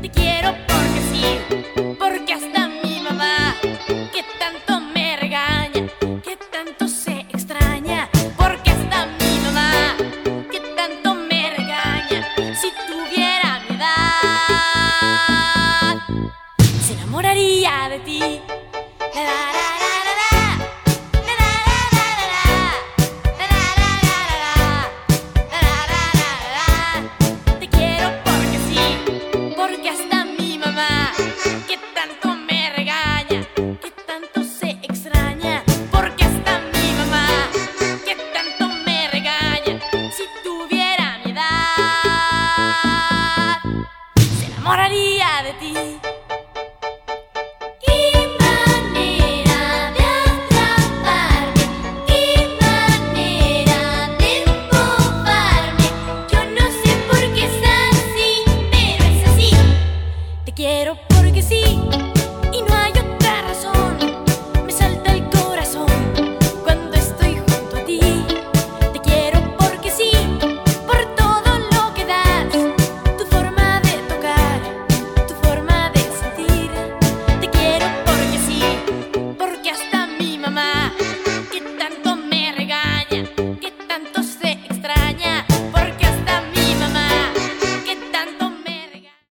Te quiero porque sí, porque hasta mi mamá, que tanto me regaña, que tanto se extraña, porque hasta mi mamá, que tanto me regaña, si tuviera mi edad, se enamoraría de ti. La, Moraría de ti. ¿Qué manera de atraparme? ¿Qué manera de despobarme? Yo no sé por qué es así, pero es así. Te quiero porque sí.